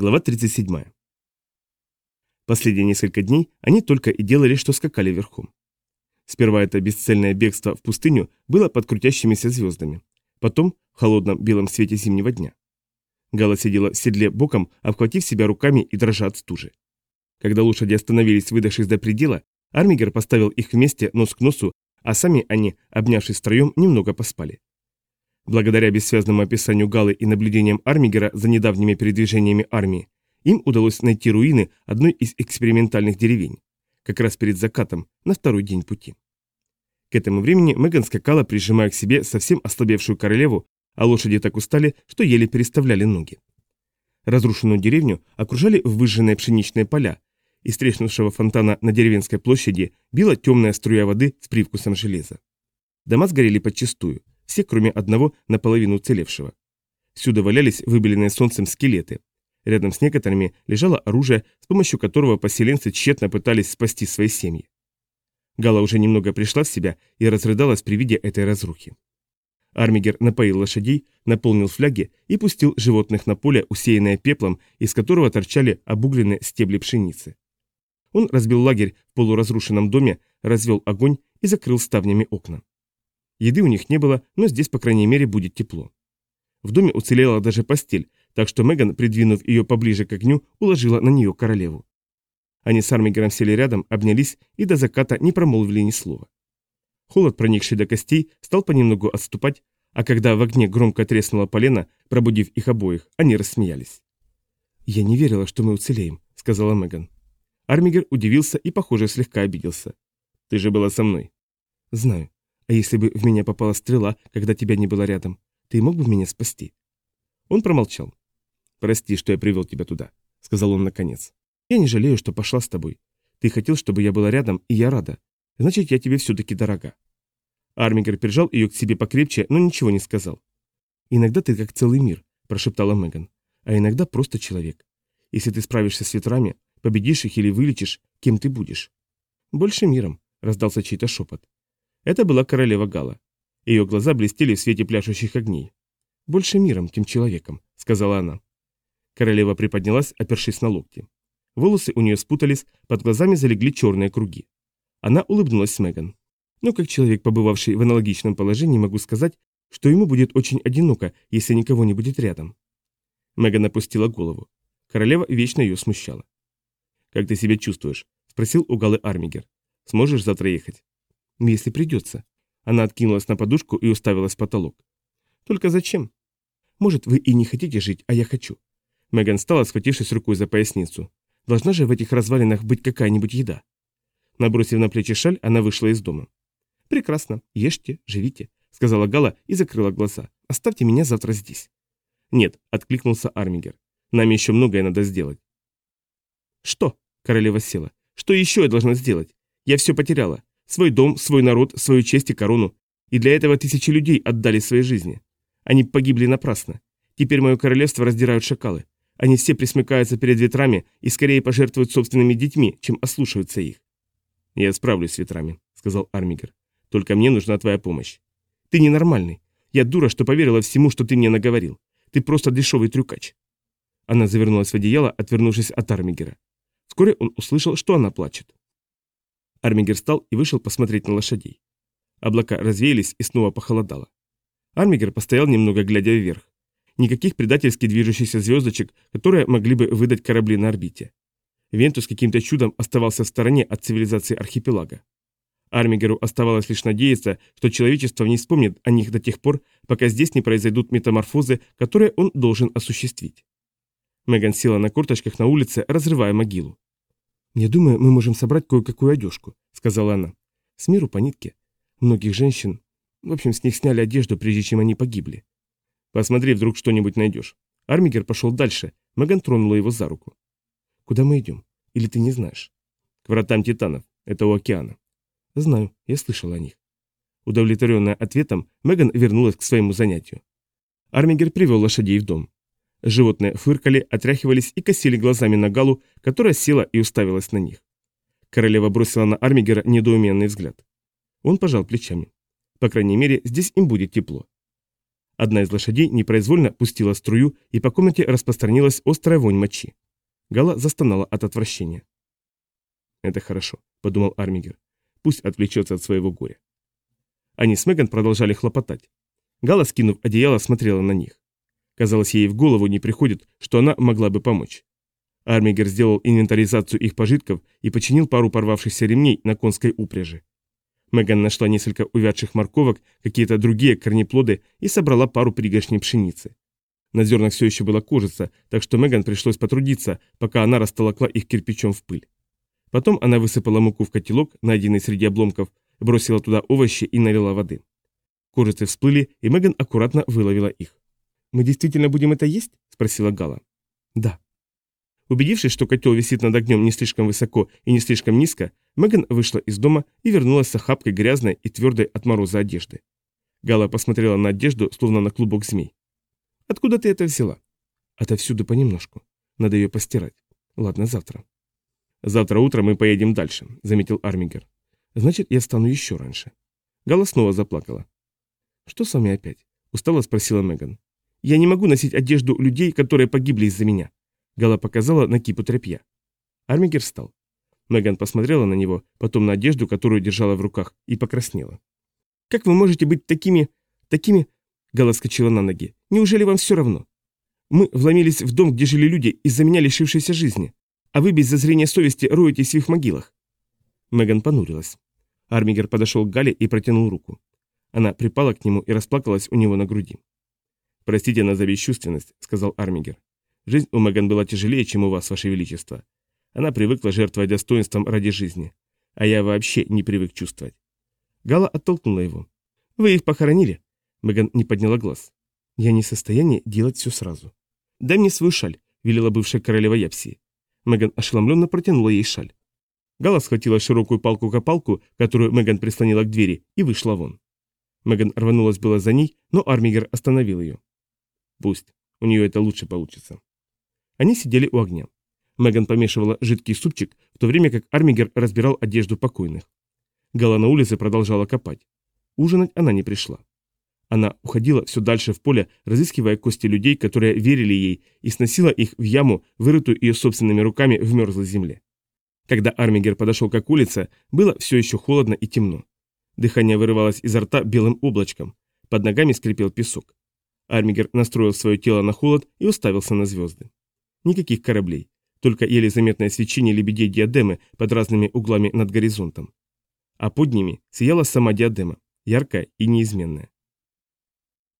Глава 37. Последние несколько дней они только и делали, что скакали верхом. Сперва это бесцельное бегство в пустыню было под крутящимися звездами, потом в холодном белом свете зимнего дня. Гала сидела в седле боком, обхватив себя руками и дрожа от стужи. Когда лошади остановились, выдохшись до предела, Армигер поставил их вместе нос к носу, а сами они, обнявшись втроем, немного поспали. Благодаря бессвязному описанию Галы и наблюдениям Армигера за недавними передвижениями армии, им удалось найти руины одной из экспериментальных деревень, как раз перед закатом, на второй день пути. К этому времени Меган скакала, прижимая к себе совсем ослабевшую королеву, а лошади так устали, что еле переставляли ноги. Разрушенную деревню окружали выжженные пшеничные поля, из треснувшего фонтана на деревенской площади била темная струя воды с привкусом железа. Дома сгорели подчистую, все кроме одного наполовину уцелевшего. Всюду валялись выбеленные солнцем скелеты. Рядом с некоторыми лежало оружие, с помощью которого поселенцы тщетно пытались спасти свои семьи. Гала уже немного пришла в себя и разрыдалась при виде этой разрухи. Армигер напоил лошадей, наполнил фляги и пустил животных на поле, усеянное пеплом, из которого торчали обугленные стебли пшеницы. Он разбил лагерь в полуразрушенном доме, развел огонь и закрыл ставнями окна. Еды у них не было, но здесь, по крайней мере, будет тепло. В доме уцелела даже постель, так что Меган, придвинув ее поближе к огню, уложила на нее королеву. Они с Армигером сели рядом, обнялись и до заката не промолвили ни слова. Холод, проникший до костей, стал понемногу отступать, а когда в огне громко треснуло полено, пробудив их обоих, они рассмеялись. «Я не верила, что мы уцелеем», — сказала Меган. Армигер удивился и, похоже, слегка обиделся. «Ты же была со мной». «Знаю. А если бы в меня попала стрела, когда тебя не было рядом, ты мог бы меня спасти?» Он промолчал. «Прости, что я привел тебя туда», — сказал он наконец. «Я не жалею, что пошла с тобой. Ты хотел, чтобы я была рядом, и я рада. Значит, я тебе все-таки дорога». Армигер прижал ее к себе покрепче, но ничего не сказал. «Иногда ты как целый мир», – прошептала Меган. «А иногда просто человек. Если ты справишься с ветрами, победишь их или вылечишь, кем ты будешь?» «Больше миром», – раздался чей-то шепот. Это была королева Гала. Ее глаза блестели в свете пляшущих огней. «Больше миром, чем человеком», — сказала она. Королева приподнялась, опершись на локти. Волосы у нее спутались, под глазами залегли черные круги. Она улыбнулась Меган. Но как человек, побывавший в аналогичном положении, могу сказать, что ему будет очень одиноко, если никого не будет рядом. Меган опустила голову. Королева вечно ее смущала. «Как ты себя чувствуешь?» – спросил у Галы Армигер. «Сможешь завтра ехать?» Если придется. Она откинулась на подушку и уставилась в потолок. Только зачем? Может, вы и не хотите жить, а я хочу. Меган встала, схватившись рукой за поясницу. Должна же в этих развалинах быть какая-нибудь еда. Набросив на плечи шаль, она вышла из дома. «Прекрасно. Ешьте, живите», — сказала Гала и закрыла глаза. «Оставьте меня завтра здесь». «Нет», — откликнулся Армигер. «Нам еще многое надо сделать». «Что?» — королева села. «Что еще я должна сделать? Я все потеряла. Свой дом, свой народ, свою честь и корону. И для этого тысячи людей отдали свои жизни. Они погибли напрасно. Теперь мое королевство раздирают шакалы. Они все присмыкаются перед ветрами и скорее пожертвуют собственными детьми, чем ослушаются их. «Я справлюсь с ветрами», — сказал Армигер. «Только мне нужна твоя помощь». «Ты ненормальный. Я дура, что поверила всему, что ты мне наговорил. Ты просто дешевый трюкач». Она завернулась в одеяло, отвернувшись от Армигера. Вскоре он услышал, что она плачет. Армигер встал и вышел посмотреть на лошадей. Облака развеялись и снова похолодало. Армигер постоял немного, глядя вверх. Никаких предательски движущихся звездочек, которые могли бы выдать корабли на орбите. Вентус каким-то чудом оставался в стороне от цивилизации архипелага. Армигеру оставалось лишь надеяться, что человечество не вспомнит о них до тех пор, пока здесь не произойдут метаморфозы, которые он должен осуществить. Меган села на корточках на улице, разрывая могилу. «Я думаю, мы можем собрать кое-какую одежку», — сказала она. «С миру по нитке. Многих женщин... В общем, с них сняли одежду, прежде чем они погибли». «Посмотри, вдруг что-нибудь найдешь». Армигер пошел дальше. Меган тронула его за руку. «Куда мы идем? Или ты не знаешь?» «К вратам Титанов. Это у океана». «Знаю. Я слышал о них». Удовлетворенная ответом, Меган вернулась к своему занятию. Армигер привел лошадей в дом. Животные фыркали, отряхивались и косили глазами на Галу, которая села и уставилась на них. Королева бросила на Армигера недоуменный взгляд. Он пожал плечами. По крайней мере, здесь им будет тепло. Одна из лошадей непроизвольно пустила струю, и по комнате распространилась острая вонь мочи. Гала застонала от отвращения. «Это хорошо», — подумал Армигер. «Пусть отвлечется от своего горя». Они с Меган продолжали хлопотать. Гала, скинув одеяло, смотрела на них. Казалось, ей в голову не приходит, что она могла бы помочь. Армигер сделал инвентаризацию их пожитков и починил пару порвавшихся ремней на конской упряжи. Меган нашла несколько увядших морковок, какие-то другие корнеплоды и собрала пару пригоршней пшеницы. На зернах все еще была кожица, так что Меган пришлось потрудиться, пока она растолокла их кирпичом в пыль. Потом она высыпала муку в котелок, найденный среди обломков, бросила туда овощи и налила воды. Кожицы всплыли, и Меган аккуратно выловила их. «Мы действительно будем это есть?» – спросила Гала. «Да». Убедившись, что котел висит над огнем не слишком высоко и не слишком низко, Меган вышла из дома и вернулась с охапкой грязной и твердой от мороза одежды. Гала посмотрела на одежду, словно на клубок змей. «Откуда ты это взяла?» «Отовсюду понемножку. Надо ее постирать. Ладно, завтра». «Завтра утром мы поедем дальше», — заметил Армигер. «Значит, я встану еще раньше». Гала снова заплакала. «Что с вами опять?» — устало спросила Меган. Я не могу носить одежду людей, которые погибли из-за меня. Гала показала на кипу тряпья. Армигер встал. Меган посмотрела на него, потом на одежду, которую держала в руках, и покраснела. «Как вы можете быть такими... такими...» Гала скочила на ноги. «Неужели вам все равно? Мы вломились в дом, где жили люди, из-за меня лишившиеся жизни, а вы без зазрения совести роетесь в их могилах». Меган понурилась. Армигер подошел к Гале и протянул руку. Она припала к нему и расплакалась у него на груди. «Простите нас за бесчувственность», — сказал Армигер. «Жизнь у Меган была тяжелее, чем у вас, Ваше Величество. Она привыкла жертвовать достоинством ради жизни. А я вообще не привык чувствовать». Гала оттолкнула его. «Вы их похоронили?» Меган не подняла глаз. «Я не в состоянии делать все сразу». «Дай мне свою шаль», — велела бывшая королева Япсии. Меган ошеломленно протянула ей шаль. Гала схватила широкую палку-копалку, которую Меган прислонила к двери, и вышла вон. Меган рванулась было за ней, но Армигер остановил ее. Пусть. У нее это лучше получится. Они сидели у огня. Меган помешивала жидкий супчик, в то время как Армигер разбирал одежду покойных. Гала на улице продолжала копать. Ужинать она не пришла. Она уходила все дальше в поле, разыскивая кости людей, которые верили ей, и сносила их в яму, вырытую ее собственными руками в мерзлой земле. Когда Армигер подошел к улице, было все еще холодно и темно. Дыхание вырывалось изо рта белым облачком. Под ногами скрипел песок. Армигер настроил свое тело на холод и уставился на звезды. Никаких кораблей, только еле заметное свечение лебедей диадемы под разными углами над горизонтом. А под ними сияла сама диадема, яркая и неизменная.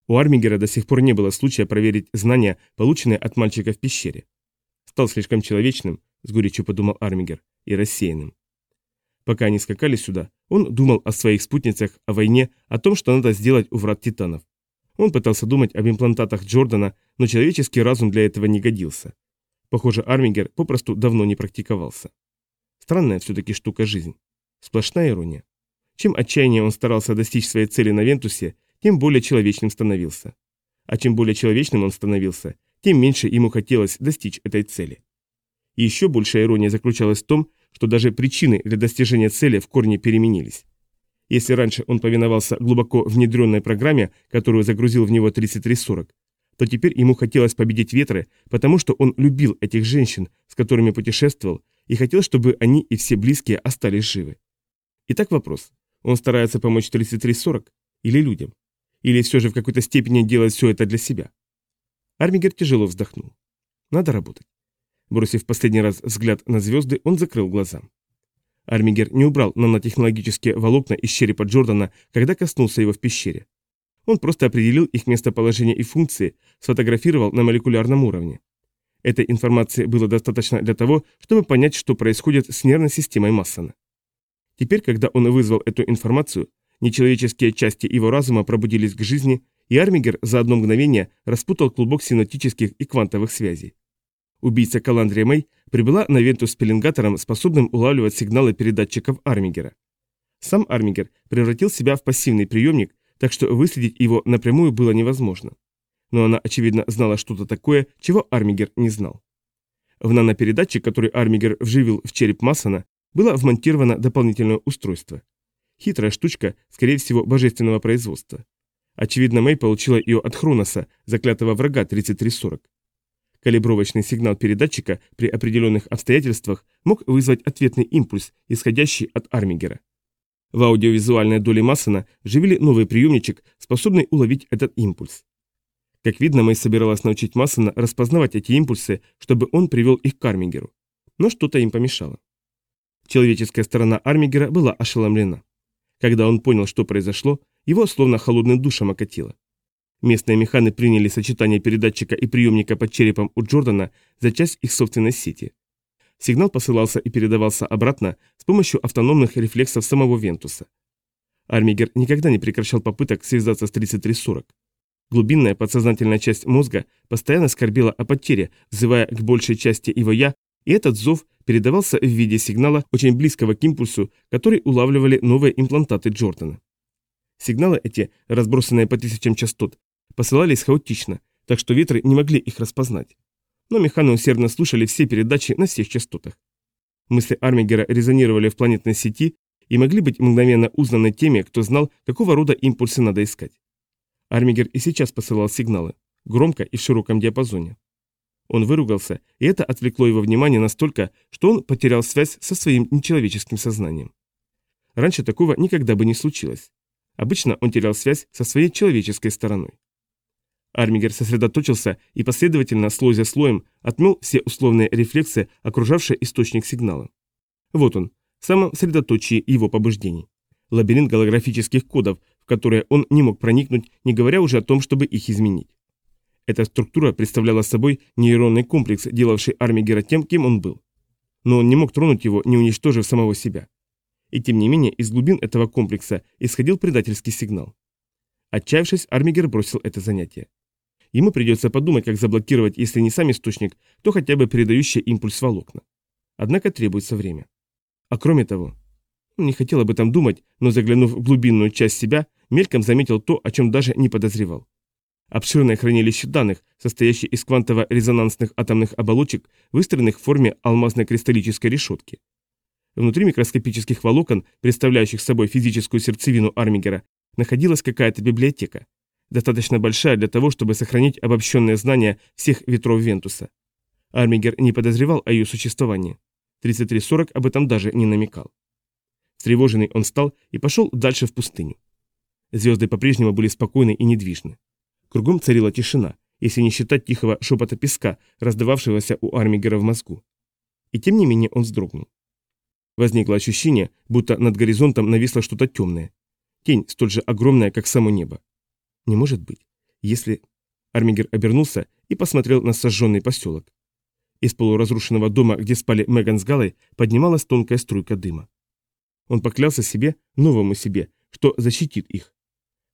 У Армигера до сих пор не было случая проверить знания, полученные от мальчика в пещере. Стал слишком человечным, с горечью подумал Армигер, и рассеянным. Пока они скакали сюда, он думал о своих спутницах, о войне, о том, что надо сделать у врат титанов. Он пытался думать об имплантатах Джордана, но человеческий разум для этого не годился. Похоже, Армингер попросту давно не практиковался. Странная все-таки штука жизнь. Сплошная ирония. Чем отчаяннее он старался достичь своей цели на Вентусе, тем более человечным становился. А чем более человечным он становился, тем меньше ему хотелось достичь этой цели. И еще большая ирония заключалась в том, что даже причины для достижения цели в корне переменились. Если раньше он повиновался глубоко внедренной программе, которую загрузил в него 3340, то теперь ему хотелось победить ветры, потому что он любил этих женщин, с которыми путешествовал, и хотел, чтобы они и все близкие остались живы. Итак вопрос. Он старается помочь 3340 или людям? Или все же в какой-то степени делает все это для себя? Армигер тяжело вздохнул. Надо работать. Бросив последний раз взгляд на звезды, он закрыл глаза. Армигер не убрал нанотехнологические волокна из черепа Джордана, когда коснулся его в пещере. Он просто определил их местоположение и функции, сфотографировал на молекулярном уровне. Этой информации было достаточно для того, чтобы понять, что происходит с нервной системой Массона. Теперь, когда он вызвал эту информацию, нечеловеческие части его разума пробудились к жизни, и Армигер за одно мгновение распутал клубок синаптических и квантовых связей. Убийца Каландрия Мэй прибыла на Венту с пеленгатором, способным улавливать сигналы передатчиков Армигера. Сам Армигер превратил себя в пассивный приемник, так что выследить его напрямую было невозможно. Но она, очевидно, знала что-то такое, чего Армигер не знал. В нанопередатчик, который Армигер вживил в череп Массона, было вмонтировано дополнительное устройство. Хитрая штучка, скорее всего, божественного производства. Очевидно, Мэй получила ее от Хроноса, заклятого врага 3340. Калибровочный сигнал передатчика при определенных обстоятельствах мог вызвать ответный импульс, исходящий от Армигера. В аудиовизуальной доле Массона живили новый приемничек, способный уловить этот импульс. Как видно, Мэй собиралась научить Массона распознавать эти импульсы, чтобы он привел их к Армигеру. Но что-то им помешало. Человеческая сторона Армигера была ошеломлена. Когда он понял, что произошло, его словно холодным душем окатило. Местные механы приняли сочетание передатчика и приемника под черепом у Джордана за часть их собственной сети. Сигнал посылался и передавался обратно с помощью автономных рефлексов самого Вентуса. Армигер никогда не прекращал попыток связаться с 3340. Глубинная подсознательная часть мозга постоянно скорбела о потере, взывая к большей части его «я», и этот зов передавался в виде сигнала, очень близкого к импульсу, который улавливали новые имплантаты Джордана. Сигналы эти, разбросанные по тысячам частот, посылались хаотично, так что ветры не могли их распознать. Но механы усердно слушали все передачи на всех частотах. Мысли Армигера резонировали в планетной сети и могли быть мгновенно узнаны теми, кто знал, какого рода импульсы надо искать. Армигер и сейчас посылал сигналы, громко и в широком диапазоне. Он выругался, и это отвлекло его внимание настолько, что он потерял связь со своим нечеловеческим сознанием. Раньше такого никогда бы не случилось. Обычно он терял связь со своей человеческой стороной. Армигер сосредоточился и последовательно, слой за слоем, отмел все условные рефлексы, окружавшие источник сигнала. Вот он, в самом средоточии его побуждений. Лабиринт голографических кодов, в которые он не мог проникнуть, не говоря уже о том, чтобы их изменить. Эта структура представляла собой нейронный комплекс, делавший Армигера тем, кем он был. Но он не мог тронуть его, не уничтожив самого себя. И тем не менее, из глубин этого комплекса исходил предательский сигнал. Отчаявшись, Армигер бросил это занятие. Ему придется подумать, как заблокировать, если не сам источник, то хотя бы передающий импульс волокна. Однако требуется время. А кроме того, не хотел об этом думать, но заглянув в глубинную часть себя, мельком заметил то, о чем даже не подозревал. Обширное хранилище данных, состоящее из квантово-резонансных атомных оболочек, выстроенных в форме алмазной кристаллической решетки. Внутри микроскопических волокон, представляющих собой физическую сердцевину Армигера, находилась какая-то библиотека, достаточно большая для того, чтобы сохранить обобщенные знания всех ветров Вентуса. Армигер не подозревал о ее существовании. 3340 об этом даже не намекал. Встревоженный он встал и пошел дальше в пустыню. Звезды по-прежнему были спокойны и недвижны. Кругом царила тишина, если не считать тихого шепота песка, раздававшегося у Армигера в мозгу. И тем не менее он вздрогнул. Возникло ощущение, будто над горизонтом нависло что-то темное. Тень столь же огромная, как само небо. Не может быть. Если... Армигер обернулся и посмотрел на сожженный поселок. Из полуразрушенного дома, где спали Меган с Галой, поднималась тонкая струйка дыма. Он поклялся себе, новому себе, что защитит их.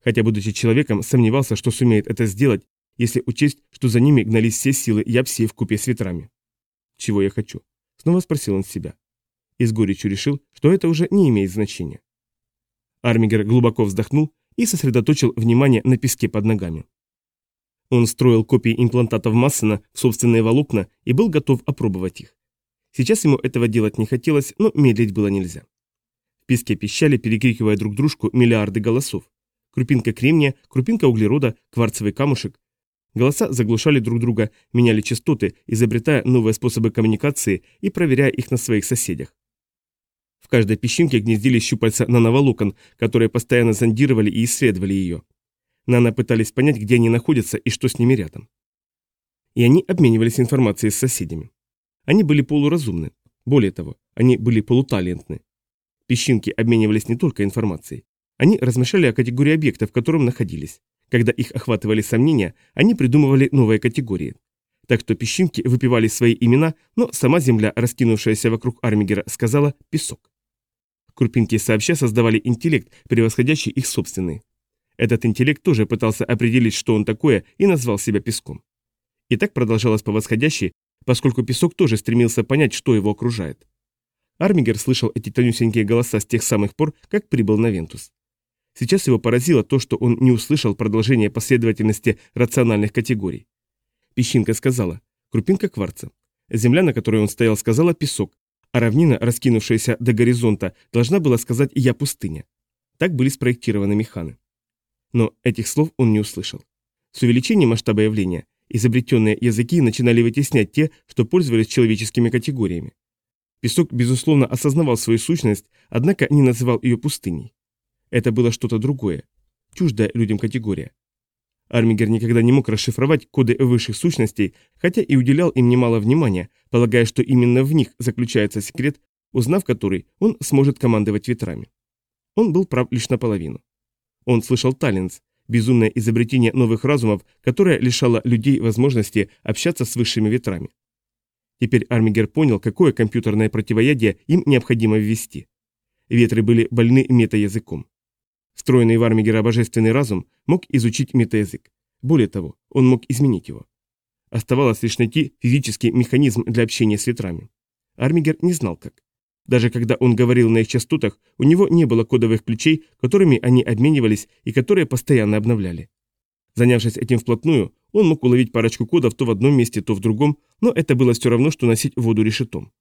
Хотя, будучи человеком, сомневался, что сумеет это сделать, если учесть, что за ними гнались все силы Япсии купе с ветрами. «Чего я хочу?» — снова спросил он себя и с горечью решил, что это уже не имеет значения. Армигер глубоко вздохнул и сосредоточил внимание на песке под ногами. Он строил копии имплантатов Массена в собственные волокна и был готов опробовать их. Сейчас ему этого делать не хотелось, но медлить было нельзя. В песке пищали, перекрикивая друг дружку, миллиарды голосов. Крупинка кремния, крупинка углерода, кварцевый камушек. Голоса заглушали друг друга, меняли частоты, изобретая новые способы коммуникации и проверяя их на своих соседях. В каждой песчинке гнездились щупальца нановолокон, которые постоянно зондировали и исследовали ее. Нано пытались понять, где они находятся и что с ними рядом. И они обменивались информацией с соседями. Они были полуразумны. Более того, они были полуталентны. Песчинки обменивались не только информацией. Они размышляли о категории объектов, в котором находились. Когда их охватывали сомнения, они придумывали новые категории. Так что песчинки выпивали свои имена, но сама земля, раскинувшаяся вокруг Армигера, сказала «песок». Крупинки сообща создавали интеллект, превосходящий их собственный. Этот интеллект тоже пытался определить, что он такое, и назвал себя песком. И так продолжалось по восходящей, поскольку песок тоже стремился понять, что его окружает. Армигер слышал эти тонюсенькие голоса с тех самых пор, как прибыл на Вентус. Сейчас его поразило то, что он не услышал продолжение последовательности рациональных категорий. Песчинка сказала «крупинка кварца». Земля, на которой он стоял, сказала «песок», а равнина, раскинувшаяся до горизонта, должна была сказать «я пустыня». Так были спроектированы механы. Но этих слов он не услышал. С увеличением масштаба явления изобретенные языки начинали вытеснять те, что пользовались человеческими категориями. Песок, безусловно, осознавал свою сущность, однако не называл ее пустыней. Это было что-то другое, чуждая людям категория. Армигер никогда не мог расшифровать коды высших сущностей, хотя и уделял им немало внимания, полагая, что именно в них заключается секрет, узнав который, он сможет командовать ветрами. Он был прав лишь наполовину. Он слышал Таллинс, безумное изобретение новых разумов, которое лишало людей возможности общаться с высшими ветрами. Теперь Армигер понял, какое компьютерное противоядие им необходимо ввести. Ветры были больны метаязыком. Встроенный в Армигера божественный разум мог изучить метаязык. Более того, он мог изменить его. Оставалось лишь найти физический механизм для общения с ветрами. Армигер не знал как. Даже когда он говорил на их частотах, у него не было кодовых ключей, которыми они обменивались и которые постоянно обновляли. Занявшись этим вплотную, он мог уловить парочку кодов то в одном месте, то в другом, но это было все равно, что носить воду решетом.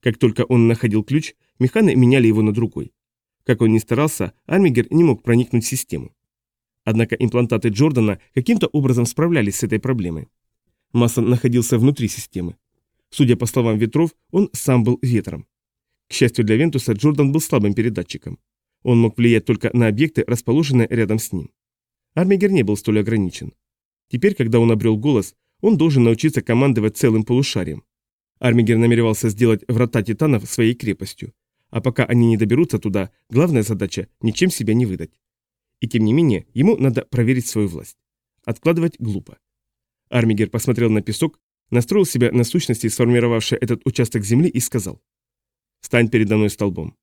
Как только он находил ключ, механы меняли его на другой. Как он ни старался, Армигер не мог проникнуть в систему. Однако имплантаты Джордана каким-то образом справлялись с этой проблемой. Массон находился внутри системы. Судя по словам ветров, он сам был ветром. К счастью для Вентуса, Джордан был слабым передатчиком. Он мог влиять только на объекты, расположенные рядом с ним. Армигер не был столь ограничен. Теперь, когда он обрел голос, он должен научиться командовать целым полушарием. Армигер намеревался сделать врата титанов своей крепостью. А пока они не доберутся туда, главная задача – ничем себя не выдать. И тем не менее, ему надо проверить свою власть. Откладывать глупо. Армигер посмотрел на песок, настроил себя на сущности, сформировавшей этот участок земли, и сказал – Стань передо мной столбом.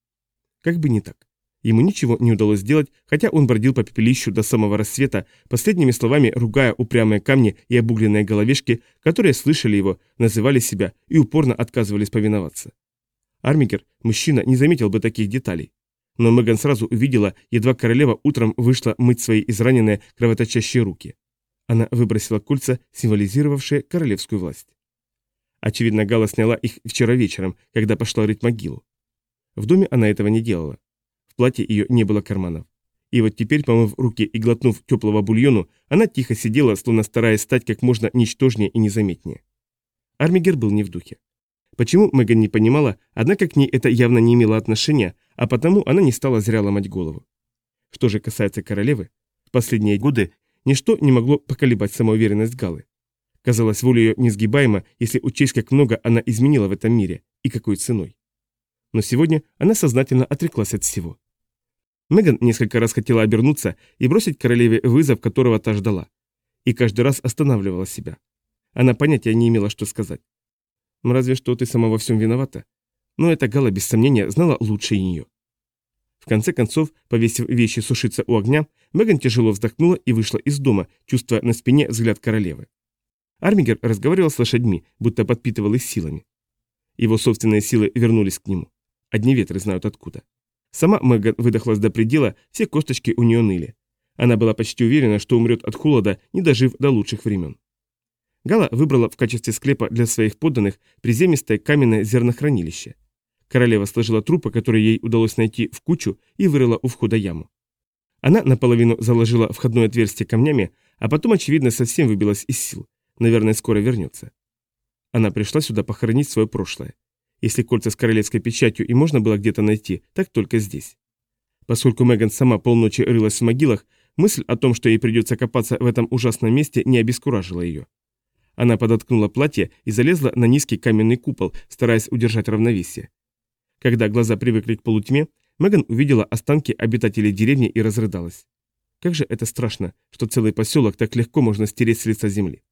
Как бы не так. Ему ничего не удалось сделать, хотя он бродил по пепелищу до самого рассвета, последними словами ругая упрямые камни и обугленные головешки, которые слышали его, называли себя и упорно отказывались повиноваться. Армигер, мужчина, не заметил бы таких деталей. Но Меган сразу увидела, едва королева утром вышла мыть свои израненные кровоточащие руки. Она выбросила кольца, символизировавшие королевскую власть. Очевидно, Гала сняла их вчера вечером, когда пошла рыть могилу. В доме она этого не делала. В платье ее не было карманов. И вот теперь, помыв руки и глотнув теплого бульону, она тихо сидела, словно стараясь стать как можно ничтожнее и незаметнее. Армигер был не в духе. Почему Меган не понимала, однако к ней это явно не имело отношения, а потому она не стала зря ломать голову. Что же касается королевы, в последние годы ничто не могло поколебать самоуверенность Галы. Казалось, воля ее несгибаема, если учесть, как много она изменила в этом мире и какой ценой. Но сегодня она сознательно отреклась от всего. Меган несколько раз хотела обернуться и бросить королеве вызов, которого та ждала. И каждый раз останавливала себя. Она понятия не имела, что сказать. «Ну, разве что ты сама во всем виновата. Но эта Гала, без сомнения, знала лучше нее. В конце концов, повесив вещи сушиться у огня, Меган тяжело вздохнула и вышла из дома, чувствуя на спине взгляд королевы. Армигер разговаривал с лошадьми, будто подпитывал их силами. Его собственные силы вернулись к нему. Одни ветры знают откуда. Сама Меган выдохлась до предела, все косточки у нее ныли. Она была почти уверена, что умрет от холода, не дожив до лучших времен. Гала выбрала в качестве склепа для своих подданных приземистое каменное зернохранилище. Королева сложила трупы, которые ей удалось найти, в кучу и вырыла у входа яму. Она наполовину заложила входное отверстие камнями, а потом, очевидно, совсем выбилась из сил. Наверное, скоро вернется. Она пришла сюда похоронить свое прошлое. Если кольца с королевской печатью и можно было где-то найти, так только здесь. Поскольку Меган сама полночи рылась в могилах, мысль о том, что ей придется копаться в этом ужасном месте, не обескуражила ее. Она подоткнула платье и залезла на низкий каменный купол, стараясь удержать равновесие. Когда глаза привыкли к полутьме, Меган увидела останки обитателей деревни и разрыдалась. Как же это страшно, что целый поселок так легко можно стереть с лица земли.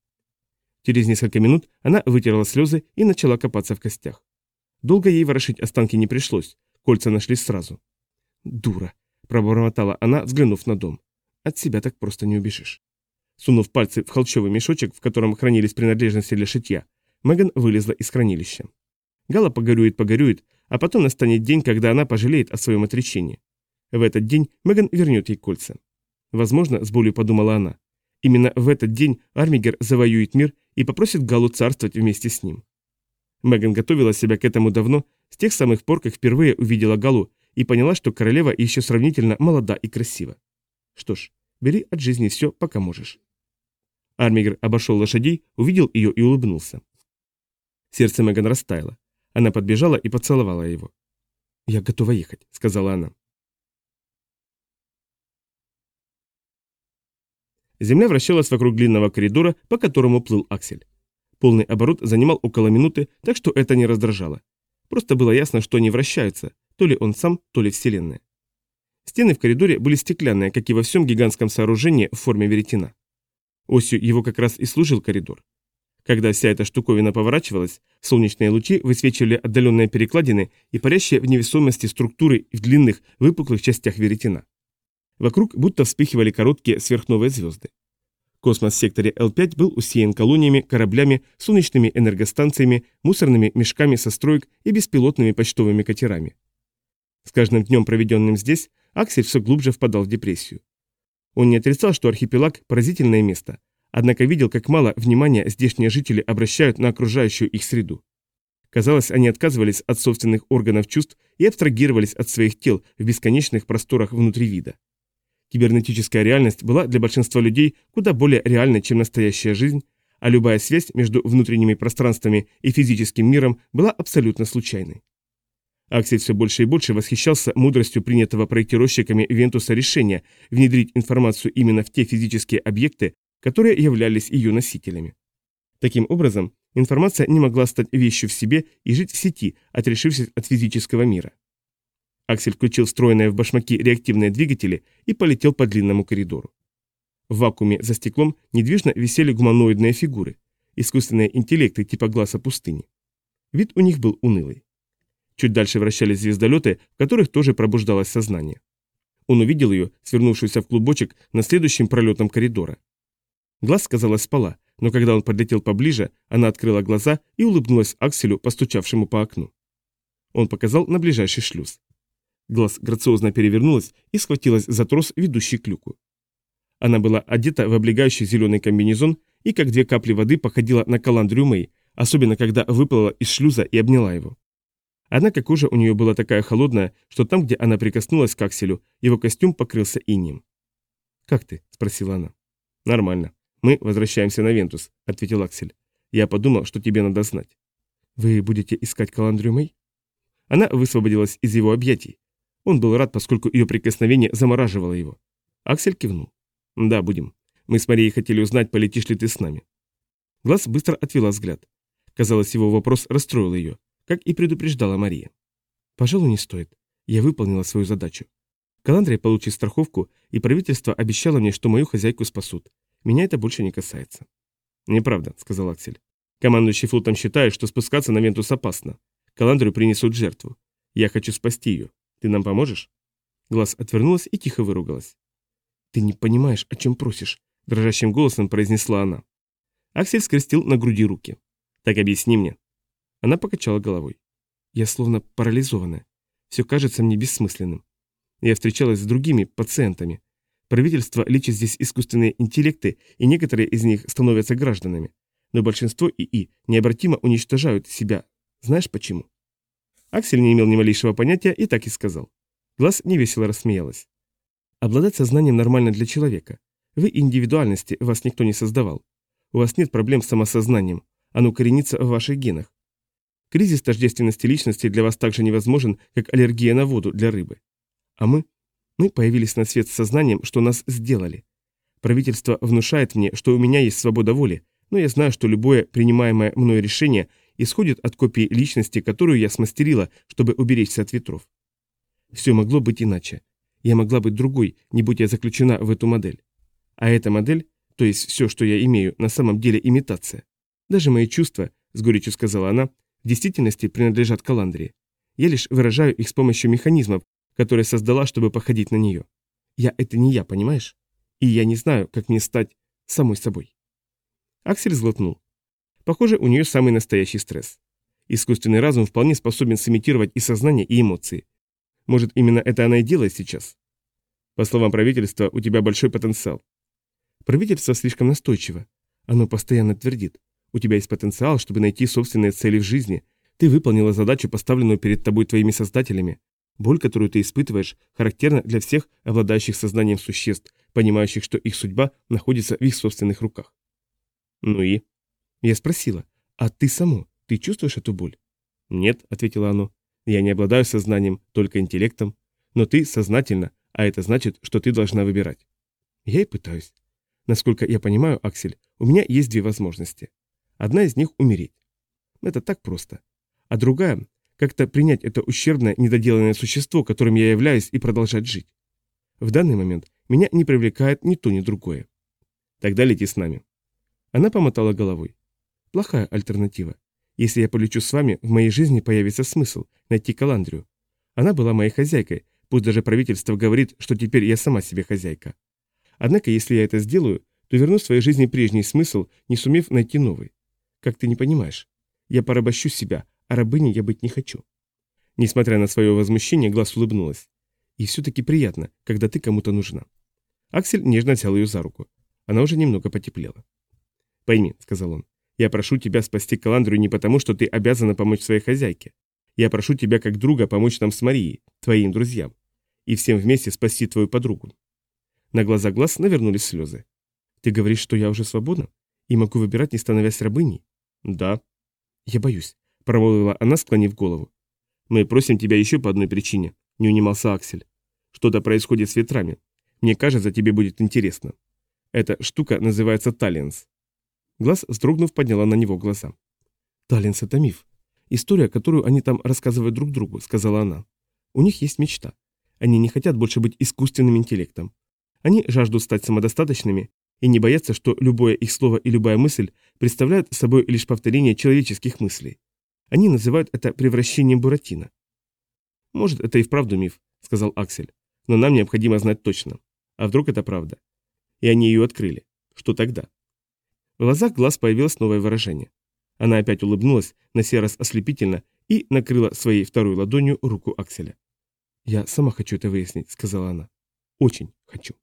Через несколько минут она вытерла слезы и начала копаться в костях. Долго ей ворошить останки не пришлось, кольца нашлись сразу. «Дура!» – пробормотала она, взглянув на дом. «От себя так просто не убежишь». Сунув пальцы в холчевый мешочек, в котором хранились принадлежности для шитья, Меган вылезла из хранилища. Гала погорюет-погорюет, а потом настанет день, когда она пожалеет о своем отречении. В этот день Меган вернет ей кольца. Возможно, с болью подумала она, именно в этот день Армигер завоюет мир и попросит Галу царствовать вместе с ним. Меган готовила себя к этому давно, с тех самых пор, как впервые увидела Галу и поняла, что королева еще сравнительно молода и красива. Что ж, Бери от жизни все, пока можешь. Армигер обошел лошадей, увидел ее и улыбнулся. Сердце Меган растаяло. Она подбежала и поцеловала его. «Я готова ехать», — сказала она. Земля вращалась вокруг длинного коридора, по которому плыл Аксель. Полный оборот занимал около минуты, так что это не раздражало. Просто было ясно, что они вращаются, то ли он сам, то ли Вселенная. Стены в коридоре были стеклянные, как и во всем гигантском сооружении в форме веретена. Осью его как раз и служил коридор. Когда вся эта штуковина поворачивалась, солнечные лучи высвечивали отдаленные перекладины и парящие в невесомости структуры в длинных, выпуклых частях веретена. Вокруг будто вспыхивали короткие сверхновые звезды. Космос в секторе L5 был усеян колониями, кораблями, солнечными энергостанциями, мусорными мешками со строек и беспилотными почтовыми катерами. С каждым днем, проведенным здесь, Аксель все глубже впадал в депрессию. Он не отрицал, что архипелаг – поразительное место, однако видел, как мало внимания здешние жители обращают на окружающую их среду. Казалось, они отказывались от собственных органов чувств и абстрагировались от своих тел в бесконечных просторах внутри вида. Кибернетическая реальность была для большинства людей куда более реальной, чем настоящая жизнь, а любая связь между внутренними пространствами и физическим миром была абсолютно случайной. Аксель все больше и больше восхищался мудростью принятого проектировщиками Вентуса решения внедрить информацию именно в те физические объекты, которые являлись ее носителями. Таким образом, информация не могла стать вещью в себе и жить в сети, отрешившись от физического мира. Аксель включил встроенные в башмаки реактивные двигатели и полетел по длинному коридору. В вакууме за стеклом недвижно висели гуманоидные фигуры, искусственные интеллекты типа глаза пустыни. Вид у них был унылый. Чуть дальше вращались звездолеты, в которых тоже пробуждалось сознание. Он увидел ее, свернувшуюся в клубочек на следующем пролетом коридора. Глаз, казалось, спала, но когда он подлетел поближе, она открыла глаза и улыбнулась Акселю, постучавшему по окну. Он показал на ближайший шлюз. Глаз грациозно перевернулась и схватилась за трос, ведущий к люку. Она была одета в облегающий зеленый комбинезон и, как две капли воды, походила на Каландрю Мэй, особенно когда выплыла из шлюза и обняла его. Однако кожа у нее была такая холодная, что там, где она прикоснулась к Акселю, его костюм покрылся инием. «Как ты?» – спросила она. «Нормально. Мы возвращаемся на Вентус», – ответил Аксель. «Я подумал, что тебе надо знать». «Вы будете искать Каландрю Мэй?» Она высвободилась из его объятий. Он был рад, поскольку ее прикосновение замораживало его. Аксель кивнул. «Да, будем. Мы с Марией хотели узнать, полетишь ли ты с нами». Глаз быстро отвела взгляд. Казалось, его вопрос расстроил ее, как и предупреждала Мария. «Пожалуй, не стоит. Я выполнила свою задачу. Каландрия получит страховку, и правительство обещало мне, что мою хозяйку спасут. Меня это больше не касается». «Неправда», — сказал Аксель. «Командующий флотом считает, что спускаться на Вентус опасно. Каландрию принесут жертву. Я хочу спасти ее. Ты нам поможешь?» Глаз отвернулась и тихо выругалась. «Ты не понимаешь, о чем просишь», – дрожащим голосом произнесла она. Аксель скрестил на груди руки. «Так объясни мне». Она покачала головой. «Я словно парализованная. Все кажется мне бессмысленным. Я встречалась с другими пациентами. Правительство лечит здесь искусственные интеллекты, и некоторые из них становятся гражданами. Но большинство ИИ необратимо уничтожают себя. Знаешь почему?» Аксель не имел ни малейшего понятия и так и сказал. Глаз невесело рассмеялась. Обладать сознанием нормально для человека. Вы индивидуальности, вас никто не создавал. У вас нет проблем с самосознанием, оно коренится в ваших генах. Кризис тождественности личности для вас так же невозможен, как аллергия на воду для рыбы. А мы? Мы появились на свет с сознанием, что нас сделали. Правительство внушает мне, что у меня есть свобода воли, но я знаю, что любое принимаемое мной решение исходит от копии личности, которую я смастерила, чтобы уберечься от ветров. Все могло быть иначе. Я могла быть другой, не будь я заключена в эту модель. А эта модель, то есть все, что я имею, на самом деле имитация. Даже мои чувства, с горечью сказала она, в действительности принадлежат Каландрии. Я лишь выражаю их с помощью механизмов, которые создала, чтобы походить на нее. Я — это не я, понимаешь? И я не знаю, как мне стать самой собой. Аксель сглотнул. Похоже, у нее самый настоящий стресс. Искусственный разум вполне способен сымитировать и сознание, и эмоции. Может, именно это она и делает сейчас? По словам правительства, у тебя большой потенциал. Правительство слишком настойчиво. Оно постоянно твердит. У тебя есть потенциал, чтобы найти собственные цели в жизни. Ты выполнила задачу, поставленную перед тобой твоими создателями. Боль, которую ты испытываешь, характерна для всех обладающих сознанием существ, понимающих, что их судьба находится в их собственных руках. Ну и? Я спросила, а ты само, ты чувствуешь эту боль? Нет, ответило оно, я не обладаю сознанием, только интеллектом. Но ты сознательно, а это значит, что ты должна выбирать. Я и пытаюсь. Насколько я понимаю, Аксель, у меня есть две возможности. Одна из них — умереть. Это так просто. А другая — как-то принять это ущербное, недоделанное существо, которым я являюсь, и продолжать жить. В данный момент меня не привлекает ни то, ни другое. Тогда лети с нами. Она помотала головой. Плохая альтернатива. Если я полечу с вами, в моей жизни появится смысл найти Каландрию. Она была моей хозяйкой, пусть даже правительство говорит, что теперь я сама себе хозяйка. Однако, если я это сделаю, то верну своей жизни прежний смысл, не сумев найти новый. Как ты не понимаешь? Я порабощу себя, а рабыней я быть не хочу. Несмотря на свое возмущение, Глаз улыбнулась. И все-таки приятно, когда ты кому-то нужна. Аксель нежно взял ее за руку. Она уже немного потеплела. «Пойми», — сказал он, — «я прошу тебя спасти Каландрию не потому, что ты обязана помочь своей хозяйке. Я прошу тебя как друга помочь нам с Марией, твоим друзьям, и всем вместе спасти твою подругу». На глаза глаз навернулись слезы. «Ты говоришь, что я уже свободна? И могу выбирать, не становясь рабыней?» «Да». «Я боюсь», — промолвила она, склонив голову. «Мы просим тебя еще по одной причине», — не унимался Аксель. «Что-то происходит с ветрами. Мне кажется, тебе будет интересно. Эта штука называется Таллинс. Глаз, вздрогнув, подняла на него глаза. «Таллинс — это миф. История, которую они там рассказывают друг другу», — сказала она. «У них есть мечта. Они не хотят больше быть искусственным интеллектом. Они жаждут стать самодостаточными и не боятся, что любое их слово и любая мысль представляют собой лишь повторение человеческих мыслей. Они называют это превращением Буратино. «Может, это и вправду миф», — сказал Аксель. «Но нам необходимо знать точно. А вдруг это правда?» И они ее открыли. Что тогда? В глазах глаз появилось новое выражение. Она опять улыбнулась, на сей раз ослепительно, и накрыла своей второй ладонью руку Акселя. «Я сама хочу это выяснить», — сказала она. «Очень хочу».